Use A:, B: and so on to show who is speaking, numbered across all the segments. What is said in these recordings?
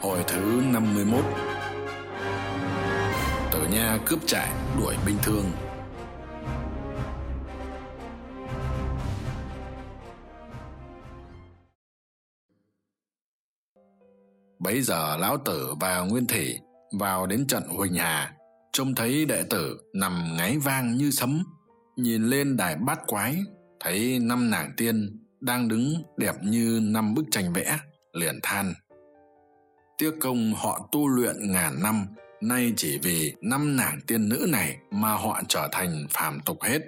A: Hồi thứ 51 Tử Nha cướp trại đuổi binh thương. Bấy giờ lão tử và nguyên thủy vào đến trận huỳnh hà, trông thấy đệ tử nằm ngáy vang như sấm, nhìn lên đài bát quái, thấy năm nàng tiên đang đứng đẹp như năm bức tranh vẽ, liền than tiếc công họ tu luyện ngàn năm, nay chỉ vì năm nàng tiên nữ này mà họ trở thành phàm tục hết.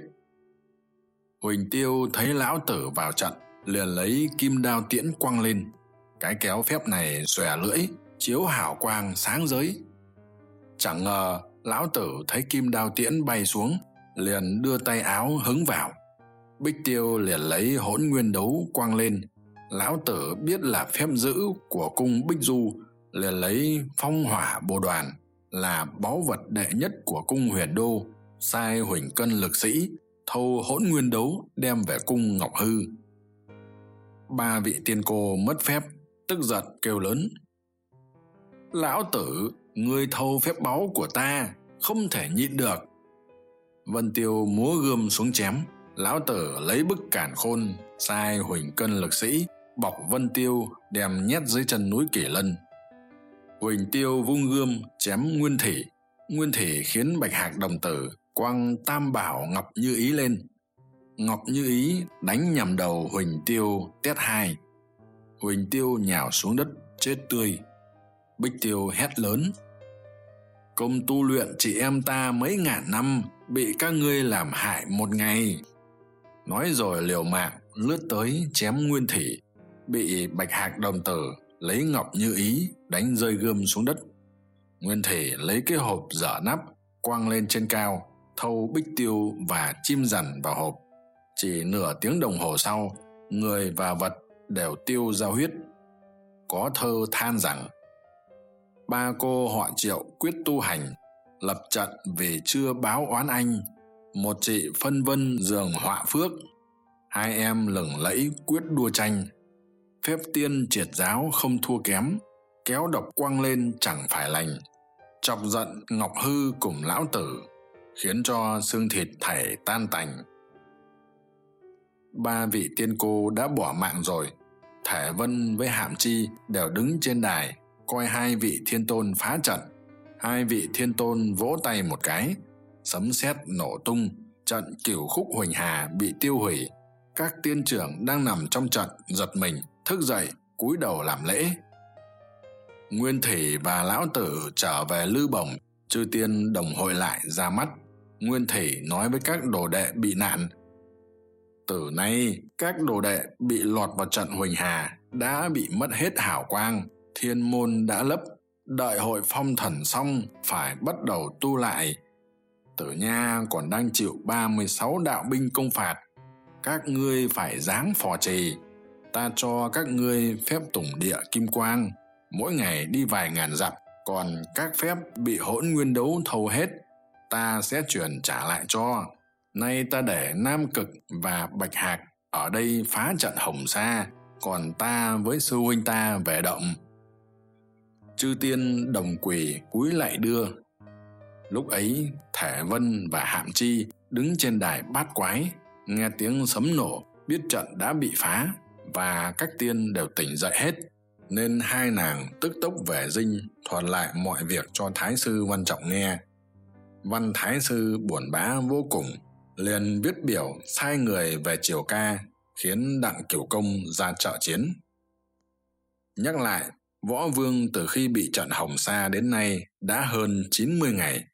A: Huỳnh tiêu thấy lão tử vào trận, liền lấy kim đao tiễn quăng lên. Cái kéo phép này xòe lưỡi, chiếu hảo quang sáng giới. Chẳng ngờ lão tử thấy kim đao tiễn bay xuống, liền đưa tay áo hứng vào. Bích tiêu liền lấy hỗn nguyên đấu quăng lên. Lão tử biết là phép giữ của cung bích du liền lấy phong hỏa bồ đoàn là báu vật đệ nhất của cung huyền đô, sai huỳnh cân lực sĩ, thâu hỗn nguyên đấu đem về cung ngọc hư. Ba vị tiên cô mất phép, tức giận kêu lớn, lão tử, ngươi thâu phép báu của ta, không thể nhịn được. Vân tiêu múa gươm xuống chém, lão tử, lấy bức cản khôn, sai huỳnh cân lực sĩ, bọc vân tiêu đem nhét dưới chân núi kỷ lân huỳnh tiêu vung gươm chém nguyên thủy. Nguyên thủy khiến bạch hạc đồng tử quăng tam bảo ngọc như ý lên. Ngọc như ý đánh nhầm đầu huỳnh tiêu tét hai. Huỳnh tiêu nhào xuống đất, chết tươi. Bích tiêu hét lớn. Công tu luyện chị em ta mấy ngàn năm, bị các ngươi làm hại một ngày. Nói rồi liều mạng, lướt tới chém nguyên thủy. Bị bạch hạc đồng tử lấy ngọc như ý đánh rơi gươm xuống đất. Nguyên thể lấy cái hộp dở nắp quăng lên trên cao, thâu bích tiêu và chim dằn vào hộp. Chỉ nửa tiếng đồng hồ sau, người và vật đều tiêu ra huyết. Có thơ than rằng, ba cô họ triệu quyết tu hành, lập trận vì chưa báo oán anh. Một chị phân vân giường họa phước, hai em lừng lẫy quyết đua tranh. Phép tiên triệt giáo không thua kém kéo độc quăng lên chẳng phải lành. Chọc giận ngọc hư cùng lão tử, khiến cho xương thịt thảy tan tành. Ba vị tiên cô đã bỏ mạng rồi. Thể vân với hạm chi đều đứng trên đài, coi hai vị thiên tôn phá trận. Hai vị thiên tôn vỗ tay một cái, sấm sét nổ tung, trận cửu khúc huỳnh hà bị tiêu hủy. Các tiên trưởng đang nằm trong trận giật mình, thức dậy, cúi đầu làm lễ nguyên thủy và lão tử trở về lư bổng, chư tiên đồng hội lại ra mắt. Nguyên thủy nói với các đồ đệ bị nạn, từ nay, các đồ đệ bị lọt vào trận huỳnh hà đã bị mất hết hảo quang, thiên môn đã lấp, đợi hội phong thần xong phải bắt đầu tu lại. Tử nha còn đang chịu ba mươi sáu đạo binh công phạt, các ngươi phải dáng phò trì, ta cho các ngươi phép tùng địa kim quang mỗi ngày đi vài ngàn dặm, còn các phép bị hỗn nguyên đấu thâu hết, ta sẽ chuyển trả lại cho. Nay ta để nam cực và bạch hạc ở đây phá trận hồng sa, còn ta với sư huynh ta về động. Chư tiên đồng quỳ cúi lại đưa. Lúc ấy thể vân và hạm chi đứng trên đài bát quái, nghe tiếng sấm nổ, biết trận đã bị phá và các tiên đều tỉnh dậy hết nên hai nàng tức tốc về dinh, thuật lại mọi việc cho thái sư văn trọng nghe. Văn thái sư buồn bã vô cùng, liền viết biểu sai người về triều ca, khiến đặng cửu công ra trợ chiến. Nhắc lại, võ vương từ khi bị trận hồng sa đến nay đã hơn chín mươi ngày,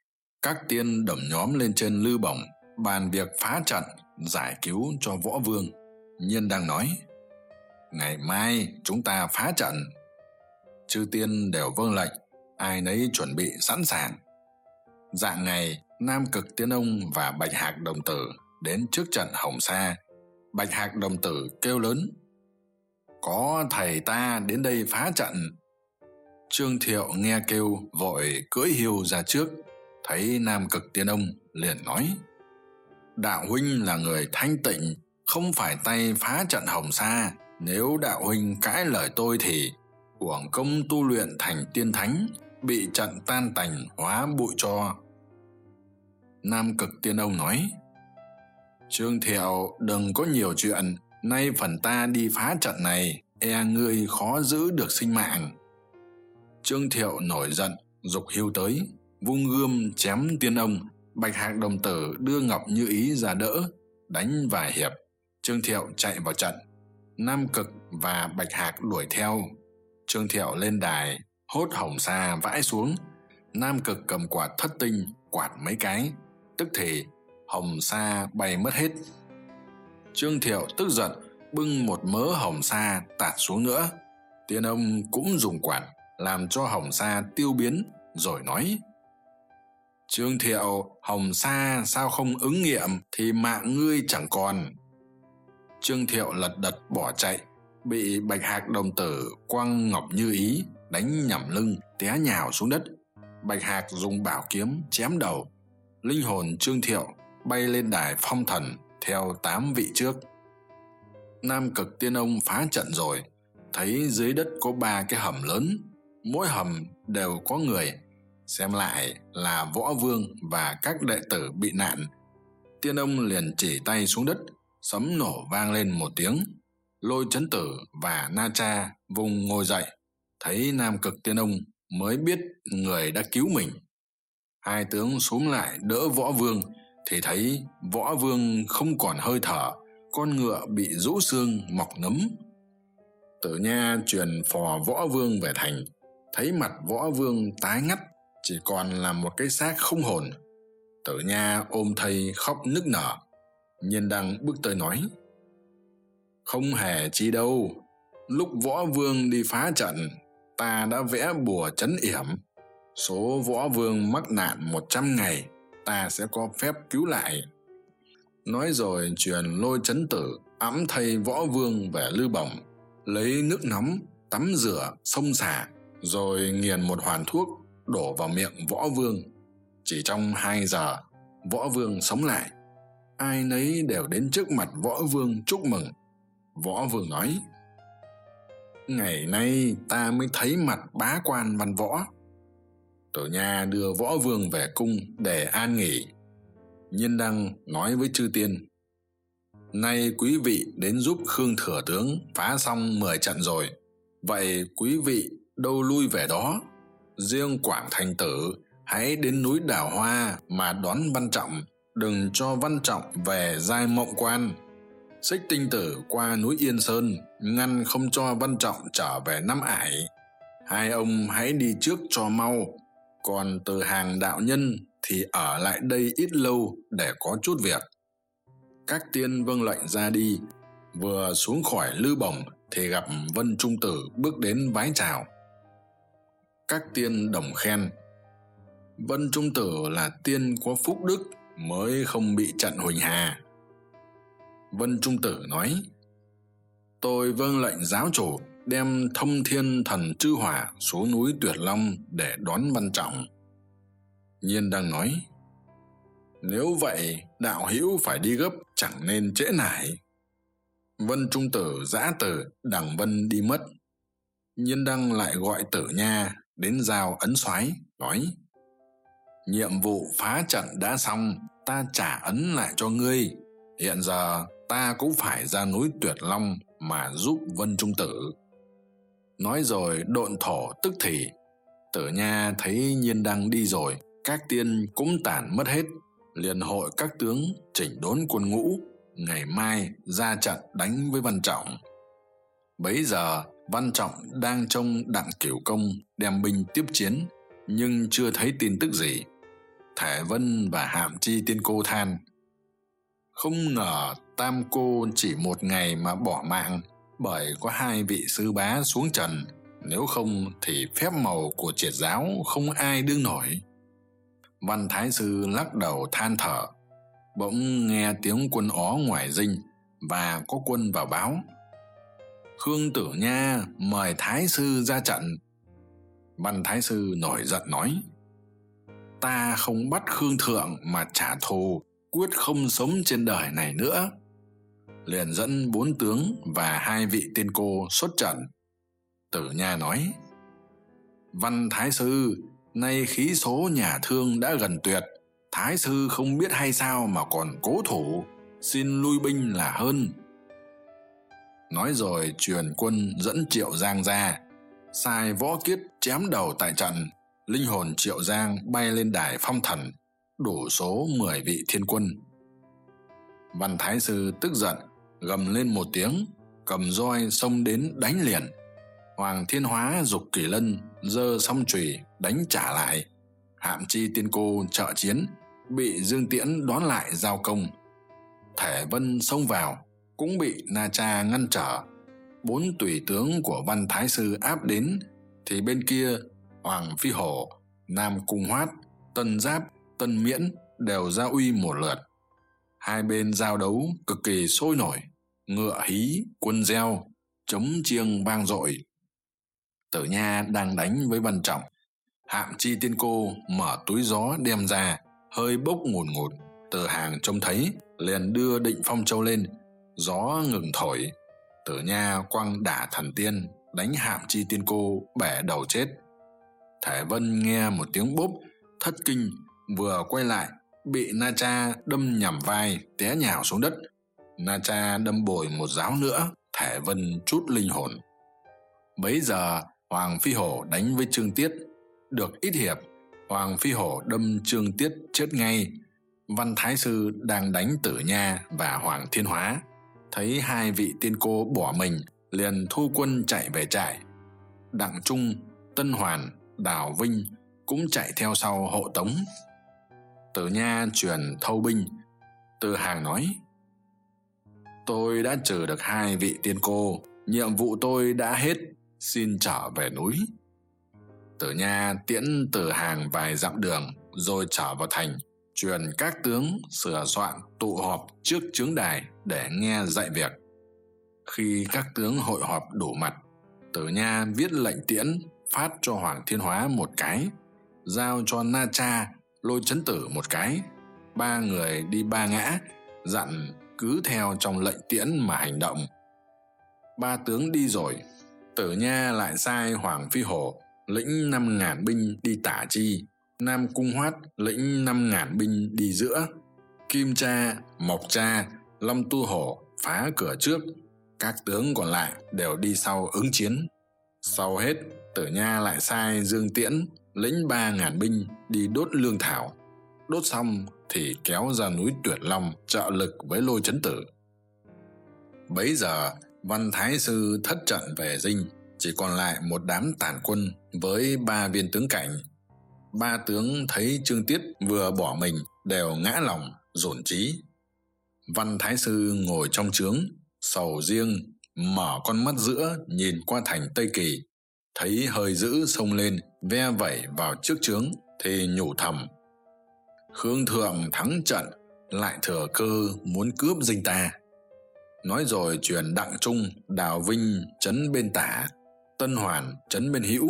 A: các tiên đồng nhóm lên trên lư bổng, bàn việc phá trận, giải cứu cho võ vương. Nhiên đang nói, ngày mai chúng ta phá trận chư tiên đều vâng lệnh, ai nấy chuẩn bị sẵn sàng. Dạng ngày, nam cực tiên ông và bạch hạc đồng tử đến trước trận hồng sa. Bạch hạc đồng tử kêu lớn, có thầy ta đến đây phá trận. Trương thiệu nghe kêu, vội cưỡi hiu ra trước, thấy nam cực tiên ông liền nói, đạo huynh là người thanh tịnh, không phải tay phá trận hồng sa. Nếu đạo huynh cãi lời tôi thì uổng công tu luyện thành tiên thánh bị trận tan tành hóa bụi cho. Nam cực tiên ông nói, trương thiệu, đừng có nhiều chuyện. Nay phần ta đi phá trận này e ngươi khó giữ được sinh mạng. Trương thiệu nổi giận, dục hiu tới, vung gươm chém tiên ông. Bạch hạc đồng tử đưa ngọc như ý ra đỡ, đánh vài hiệp. Trương thiệu chạy vào trận. Nam cực và bạch hạc đuổi theo trương thiệu lên đài, hốt hồng sa vãi xuống. Nam cực cầm quạt thất tinh, quạt mấy cái. Tức thì hồng sa bay mất hết. Trương thiệu tức giận, bưng một mớ hồng sa tạt xuống nữa. Tiên ông cũng dùng quạt, làm cho hồng sa tiêu biến, rồi nói. Trương thiệu hồng sa sao không ứng nghiệm thì mạng ngươi chẳng còn. Trương thiệu lật đật bỏ chạy bị bạch hạc đồng tử quăng ngọc như ý đánh nhầm lưng, té nhào xuống đất. Bạch hạc dùng bảo kiếm chém đầu. Linh hồn trương thiệu bay lên đài phong thần theo tám vị trước. Nam cực tiên ông phá trận rồi. Thấy dưới đất có ba cái hầm lớn, mỗi hầm đều có người. Xem lại là võ vương và các đệ tử bị nạn. Tiên ông liền chỉ tay xuống đất, sấm nổ vang lên một tiếng lôi chấn tử và na cha vùng ngồi dậy, thấy nam cực tiên ông mới biết người đã cứu mình. Hai tướng xúm lại đỡ võ vương thì thấy võ vương không còn hơi thở, con ngựa bị rũ xương mọc nấm tử nha truyền phò võ vương về thành, thấy mặt võ vương tái ngắt, chỉ còn là một cái xác không hồn. Tử nha ôm thầy khóc nức nở, nhiên đăng bước tới nói không hề chi đâu. Lúc võ vương đi phá trận, ta đã vẽ bùa chấn yểm. Số võ vương mắc nạn một trăm ngày, ta sẽ có phép cứu lại. Nói rồi truyền lôi chấn tử, ẵm thầy võ vương về lư bổng, lấy nước nóng, tắm rửa, xông xả, rồi nghiền một hoàn thuốc, đổ vào miệng võ vương. Chỉ trong hai giờ, võ vương sống lại. Ai nấy đều đến trước mặt võ vương chúc mừng võ vương nói, ngày nay ta mới thấy mặt bá quan văn võ. Tử nha đưa võ vương về cung để an nghỉ. Nhiên đăng nói với chư tiên, nay quý vị đến giúp khương thừa tướng phá xong mười trận rồi. Vậy quý vị đâu lui về đó? Riêng quảng thành tử, hãy đến núi đào hoa mà đón văn trọng. Đừng cho văn trọng về giai mộng quan xích tinh tử qua núi yên sơn, ngăn không cho văn trọng trở về năm ải hai ông hãy đi trước cho mau, còn từ hàng đạo nhân thì ở lại đây ít lâu để có chút việc. Các tiên vâng lệnh ra đi, vừa xuống khỏi lư bổng thì gặp vân trung tử bước đến vái chào. Các tiên đồng khen, vân trung tử là tiên có phúc đức, mới không bị trận huỳnh hà vân trung tử nói, tôi vâng lệnh giáo chủ đem thông thiên thần chư hỏa xuống núi tuyệt long để đón văn trọng. Nhiên đang nói, nếu vậy, đạo hữu phải đi gấp, chẳng nên trễ nải. Vân trung tử giã tử đằng vân đi mất. Nhiên đăng lại gọi tử nha đến giao ấn soái, nói, nhiệm vụ phá trận đã xong, ta trả ấn lại cho ngươi. Hiện giờ ta cũng phải ra núi tuyệt long mà giúp vân trung tử. Nói rồi độn thổ tức thì, tử nha thấy nhiên đăng đi rồi, các tiên cũng tản mất hết, liền hội các tướng chỉnh đốn quân ngũ, ngày mai ra trận đánh với văn trọng. Bấy giờ, văn trọng đang trông đặng cửu công đem binh tiếp chiến, nhưng chưa thấy tin tức gì. Thể vân và hạm chi tiên cô than, không ngờ tam cô chỉ một ngày mà bỏ mạng, bởi có hai vị sư bá xuống trần. Nếu không thì phép màu của triệt giáo không ai đương nổi. Văn thái sư lắc đầu than thở, bỗng nghe tiếng quân ó ngoài dinh và có quân vào báo. Khương tử nha mời thái sư ra trận. Văn thái sư nổi giận nói, ta không bắt khương thượng mà trả thù, quyết không sống trên đời này nữa liền dẫn bốn tướng và hai vị tiên cô xuất trận. Tử nha nói, văn thái sư, nay khí số nhà thương đã gần tuyệt. Thái sư không biết hay sao mà còn cố thủ. Xin lui binh là hơn. Nói rồi truyền quân dẫn triệu giang ra. Sai võ kiết chém đầu tại trận. Linh hồn triệu giang bay lên đài phong thần, đủ số mười vị thiên quân. Văn thái sư tức giận gầm lên một tiếng, cầm roi xông đến đánh liền. Hoàng thiên hóa dục kỷ lân giơ song chùy đánh trả lại. Hạm chi tiên cô trợ chiến, bị dương tiễn đón lại giao công. Thể vân xông vào, cũng bị na cha ngăn trở. Bốn tùy tướng của văn thái sư áp đến, thì bên kia hoàng phi hổ, nam cung hoát, tân giáp, tân miễn đều ra uy một lượt hai bên giao đấu cực kỳ sôi nổi ngựa hí quân reo, chống chiêng vang dội. Tử nha đang đánh với văn trọng hạm chi tiên cô mở túi gió đem ra hơi bốc ngùn ngụt. Từ hàng trông thấy liền đưa định phong châu lên gió ngừng thổi. Tử nha quăng đả thần tiên đánh hạm chi tiên cô bẻ đầu chết. Thể vân nghe một tiếng bốp thất kinh vừa quay lại bị na cha đâm nhằm vai té nhào xuống đất. Na cha đâm bồi một giáo nữa thể vân chút linh hồn. Bấy giờ, hoàng phi hổ đánh với trương tiết. Được ít hiệp, hoàng phi hổ đâm trương tiết chết ngay. Văn thái sư đang đánh tử nha và hoàng thiên hóa. Thấy hai vị tiên cô bỏ mình, liền thu quân chạy về trại. Đặng trung, tân hoàn, đào vinh cũng chạy theo sau hộ tống tử nha truyền thâu binh. Từ hàng nói, tôi đã trừ được hai vị tiên cô, nhiệm vụ tôi đã hết, xin trở về núi. Tử nha tiễn từ hàng vài dặm đường, rồi trở vào thành, truyền các tướng sửa soạn tụ họp trước trướng đài để nghe dạy việc. Khi các tướng hội họp đủ mặt tử nha viết lệnh tiễn phát cho hoàng thiên hóa một cái, giao cho na cha lôi chấn tử một cái. Ba người đi ba ngã, dặn cứ theo trong lệnh tiễn mà hành động. Ba tướng đi rồi, tử nha lại sai hoàng phi hổ lĩnh năm ngàn binh đi tả chi. Nam cung hoát lĩnh năm ngàn binh đi giữa. Kim cha, mộc cha, long tu hổ phá cửa trước. Các tướng còn lại đều đi sau ứng chiến. Sau hết, tử nha lại sai dương tiễn lĩnh ba ngàn binh đi đốt lương thảo. Đốt xong thì kéo ra núi tuyệt long trợ lực với lôi chấn tử. Bấy giờ, văn thái sư thất trận về dinh, chỉ còn lại một đám tàn quân với ba viên tướng cảnh. Ba tướng thấy trương tiết vừa bỏ mình đều ngã lòng, dồn trí văn thái sư ngồi trong trướng, sầu riêng, mở con mắt giữa nhìn qua thành tây kỳ thấy hơi dữ xông lên, ve vẩy vào trước trướng, thì nhủ thầm, khương thượng thắng trận, lại thừa cơ muốn cướp dinh ta. Nói rồi truyền đặng trung, đào vinh trấn bên tả, tân hoàn trấn bên hữu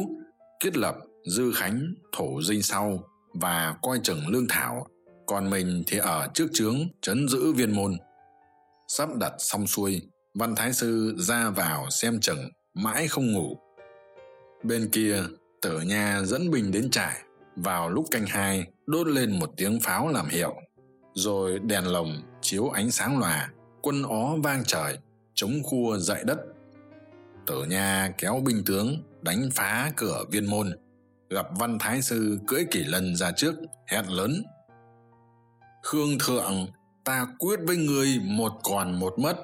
A: kết lập, dư khánh thổ dinh sau và coi chừng lương thảo, còn mình thì ở trước trướng trấn giữ viên môn. Sắp đặt xong xuôi, văn thái sư ra vào xem chừng, mãi không ngủ bên kia tử nha dẫn binh đến trại. Vào lúc canh hai, đốt lên một tiếng pháo làm hiệu. Rồi đèn lồng chiếu ánh sáng lòa, quân ó vang trời, chống khua dậy đất. Tử nha kéo binh tướng, đánh phá cửa viên môn. Gặp văn thái sư cưỡi kỷ lân ra trước, hét lớn. Khương thượng, ta quyết với ngươi một còn một mất.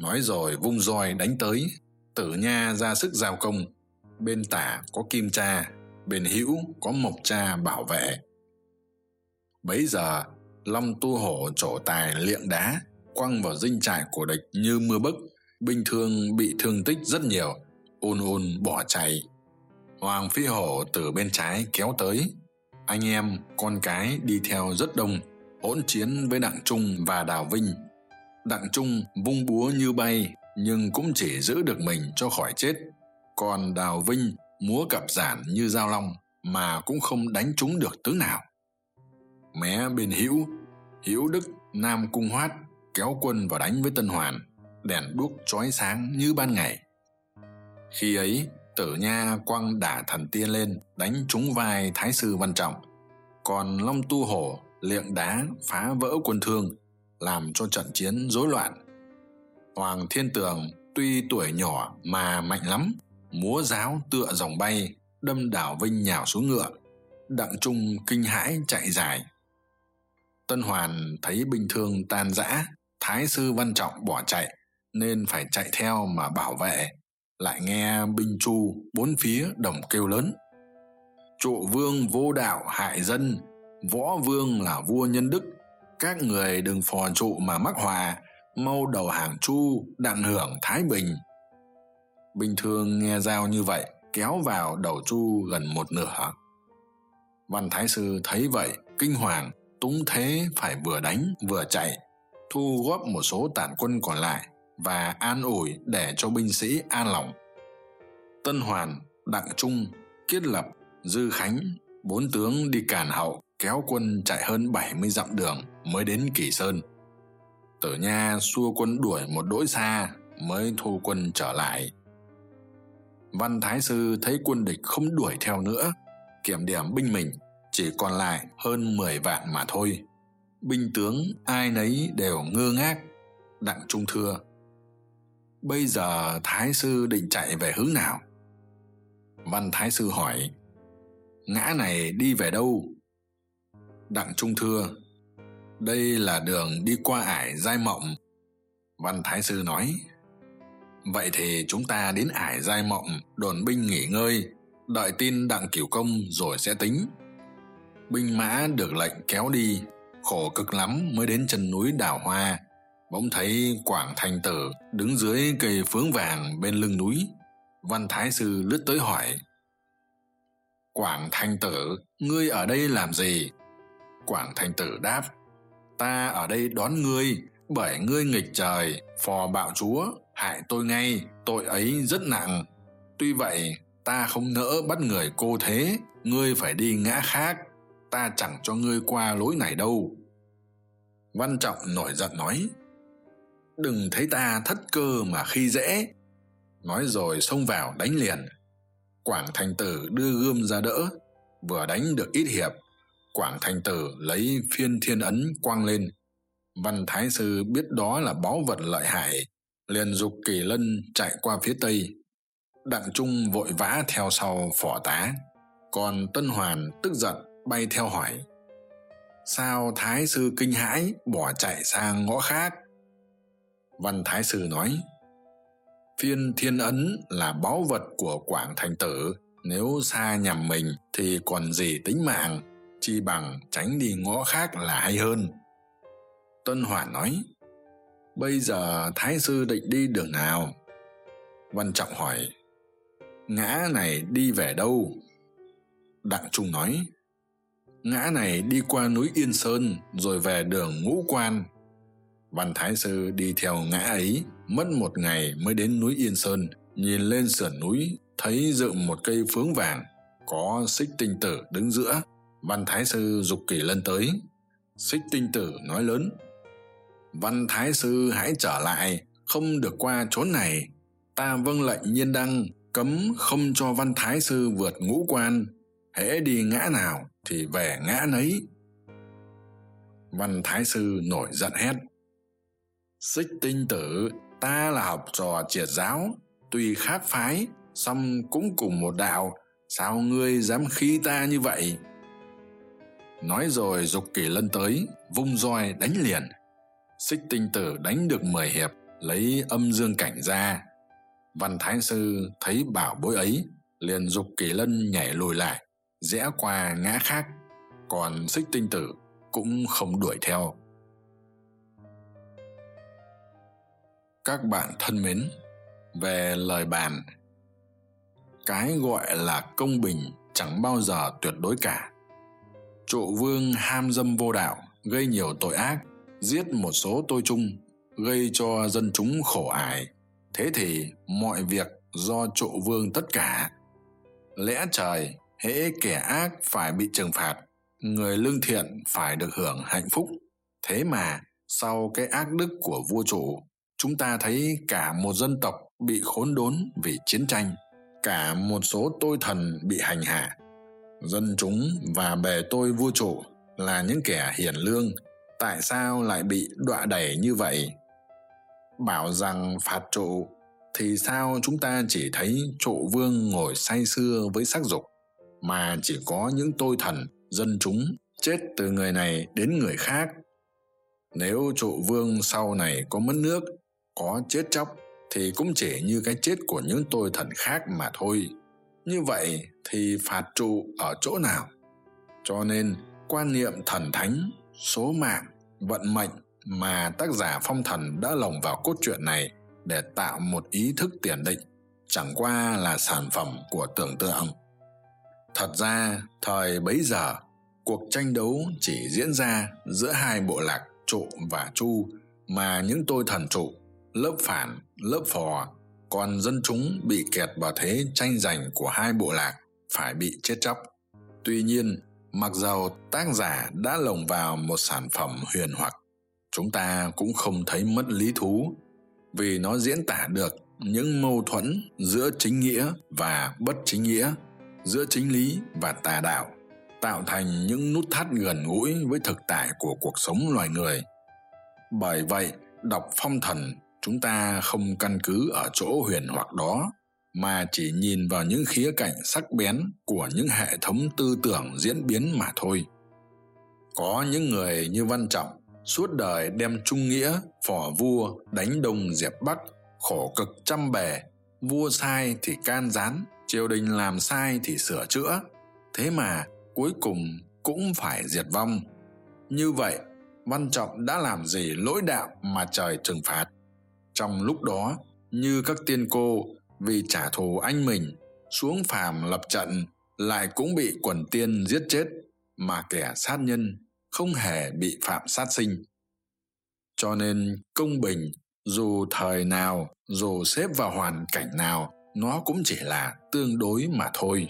A: Nói rồi vung roi đánh tới. Tử nha ra sức giao công bên tả có kim cha, bên hữu có mộc cha bảo vệ. Bấy giờ, long tu hổ trổ tài liệng đá, quăng vào dinh trại của địch như mưa bấc binh thương bị thương tích rất nhiều ôn ôn bỏ chạy. Hoàng phi hổ từ bên trái kéo tới. Anh em, con cái đi theo rất đông, hỗn chiến với đặng trung và đào vinh. Đặng trung vung búa như bay, nhưng cũng chỉ giữ được mình cho khỏi chết còn đào vinh, múa cặp giản như dao long mà cũng không đánh trúng được tướng nào. Mé bên hữu hữu đức, nam cung hoát kéo quân vào đánh với tân hoàn, đèn đuốc chói sáng như ban ngày. Khi ấy, tử nha quăng đả thần tiên lên, đánh trúng vai thái sư văn trọng. Còn long tu hổ liệng đá phá vỡ quân thương, làm cho trận chiến rối loạn. Hoàng thiên tường tuy tuổi nhỏ mà mạnh lắm múa giáo tựa dòng bay, đâm đảo vinh nhào xuống ngựa, đặng trung kinh hãi chạy dài. Tân hoàn thấy binh thương tan rã thái sư văn trọng bỏ chạy, nên phải chạy theo mà bảo vệ. Lại nghe binh chu bốn phía đồng kêu lớn, trụ vương vô đạo hại dân, võ vương là vua nhân đức, các người đừng phò trụ mà mắc hòa, mau đầu hàng chu đặng hưởng thái bình bình thường nghe dao như vậy, kéo vào đầu chu gần một nửa. Văn thái sư thấy vậy, kinh hoàng, túng thế phải vừa đánh vừa chạy, thu góp một số tản quân còn lại và an ủi để cho binh sĩ an lòng. Tân hoàn, đặng trung, kiết lập, dư khánh, bốn tướng đi càn hậu kéo quân chạy hơn bảy mươi dặm đường mới đến kỳ sơn. Tử nha xua quân đuổi một đỗi xa mới thu quân trở lại văn thái sư thấy quân địch không đuổi theo nữa, kiểm điểm binh mình, chỉ còn lại hơn mười vạn mà thôi. Binh tướng ai nấy đều ngơ ngác, đặng trung thưa. Bây giờ thái sư định chạy về hướng nào? Văn thái sư hỏi. Ngã này đi về đâu? Đặng trung thưa. Đây là đường đi qua ải giai mộng. Văn thái sư nói vậy thì chúng ta đến ải giai mộng, đồn binh nghỉ ngơi. Đợi tin đặng cửu công rồi sẽ tính. Binh mã được lệnh kéo đi, khổ cực lắm mới đến chân núi đào hoa. Bỗng thấy quảng thành tử đứng dưới cây phướng vàng bên lưng núi. Văn thái sư lướt tới hỏi, quảng thành tử, ngươi ở đây làm gì? Quảng thành tử đáp, ta ở đây đón ngươi, bởi ngươi nghịch trời, phò bạo chúa hại tôi ngay, tội ấy rất nặng. Tuy vậy, ta không nỡ bắt người cô thế, ngươi phải đi ngã khác. Ta chẳng cho ngươi qua lối này đâu. Văn trọng nổi giận nói, đừng thấy ta thất cơ mà khi dễ. Nói rồi xông vào đánh liền. Quảng thành tử đưa gươm ra đỡ, vừa đánh được ít hiệp, quảng thành tử lấy phiên thiên ấn quăng lên. Văn thái sư biết đó là báu vật lợi hại liền dục kỳ lân chạy qua phía tây. Đặng trung vội vã theo sau phỏ tá, còn tân hoàn tức giận bay theo hỏi, sao thái sư kinh hãi bỏ chạy sang ngõ khác? Văn thái sư nói, phiên thiên ấn là báu vật của quảng thành tử, nếu xa nhằm mình thì còn gì tính mạng, chi bằng tránh đi ngõ khác là hay hơn. Tân hoàn nói bây giờ thái sư định đi đường nào? Văn trọng hỏi. Ngã này đi về đâu? Đặng trung nói. Ngã này đi qua núi yên sơn rồi về đường ngũ quan. Văn thái sư đi theo ngã ấy, mất một ngày mới đến núi yên sơn, nhìn lên sườn núi, thấy dựng một cây phướng vàng, có xích tinh tử đứng giữa. Văn thái sư dục kỳ lân tới. Xích tinh tử nói lớn văn thái sư hãy trở lại, không được qua chốn này. Ta vâng lệnh nhiên đăng, cấm không cho văn thái sư vượt ngũ quan. Hễ đi ngã nào thì về ngã nấy. Văn thái sư nổi giận hét. Xích tinh tử, ta là học trò triệt giáo, tuy khác phái, song cũng cùng một đạo. Sao ngươi dám khi ta như vậy? Nói rồi dục kỳ lân tới, vung roi đánh liền xích tinh tử đánh được mười hiệp, lấy âm dương cảnh ra. Văn thái sư thấy bảo bối ấy, liền dục kỳ lân nhảy lùi lại, rẽ qua ngã khác. Còn xích tinh tử cũng không đuổi theo. Các bạn thân mến, về lời bàn. Cái gọi là công bình chẳng bao giờ tuyệt đối cả. Trụ vương ham dâm vô đạo, gây nhiều tội ác giết một số tôi chung, gây cho dân chúng khổ ải. Thế thì mọi việc do trụ vương tất cả. Lẽ trời, hễ kẻ ác phải bị trừng phạt, người lương thiện phải được hưởng hạnh phúc. Thế mà sau cái ác đức của vua chủ, chúng ta thấy cả một dân tộc bị khốn đốn vì chiến tranh, cả một số tôi thần bị hành hạ. Dân chúng và bề tôi vua chủ là những kẻ hiền lương tại sao lại bị đọa đẩy như vậy? Bảo rằng phạt trụ thì sao chúng ta chỉ thấy trụ vương ngồi say sưa với sắc dục, mà chỉ có những tôi thần, dân chúng chết từ người này đến người khác. Nếu trụ vương sau này có mất nước, có chết chóc thì cũng chỉ như cái chết của những tôi thần khác mà thôi. Như vậy thì phạt trụ ở chỗ nào? Cho nên quan niệm thần thánh số mạng, vận mệnh mà tác giả phong thần đã lồng vào cốt truyện này để tạo một ý thức tiền định, chẳng qua là sản phẩm của tưởng tượng. Thật ra, thời bấy giờ, cuộc tranh đấu chỉ diễn ra giữa hai bộ lạc trụ và chu mà những tôi thần trụ, lớp phản, lớp phò, còn dân chúng bị kẹt vào thế tranh giành của hai bộ lạc phải bị chết chóc. Tuy nhiên mặc dầu tác giả đã lồng vào một sản phẩm huyền hoặc, chúng ta cũng không thấy mất lý thú, vì nó diễn tả được những mâu thuẫn giữa chính nghĩa và bất chính nghĩa, giữa chính lý và tà đạo, tạo thành những nút thắt gần gũi với thực tại của cuộc sống loài người. Bởi vậy, đọc phong thần, chúng ta không căn cứ ở chỗ huyền hoặc đó mà chỉ nhìn vào những khía cạnh sắc bén của những hệ thống tư tưởng diễn biến mà thôi. Có những người như văn trọng suốt đời đem trung nghĩa, phò vua, đánh đông dẹp bắc, khổ cực trăm bề vua sai thì can gián, triều đình làm sai thì sửa chữa. Thế mà cuối cùng cũng phải diệt vong. Như vậy, văn trọng đã làm gì lỗi đạo mà trời trừng phạt? Trong lúc đó, như các tiên cô vì trả thù anh mình, xuống phàm lập trận, lại cũng bị quần tiên giết chết, mà kẻ sát nhân không hề bị phạm sát sinh. Cho nên công bình, dù thời nào, dù xếp vào hoàn cảnh nào, nó cũng chỉ là tương đối mà thôi.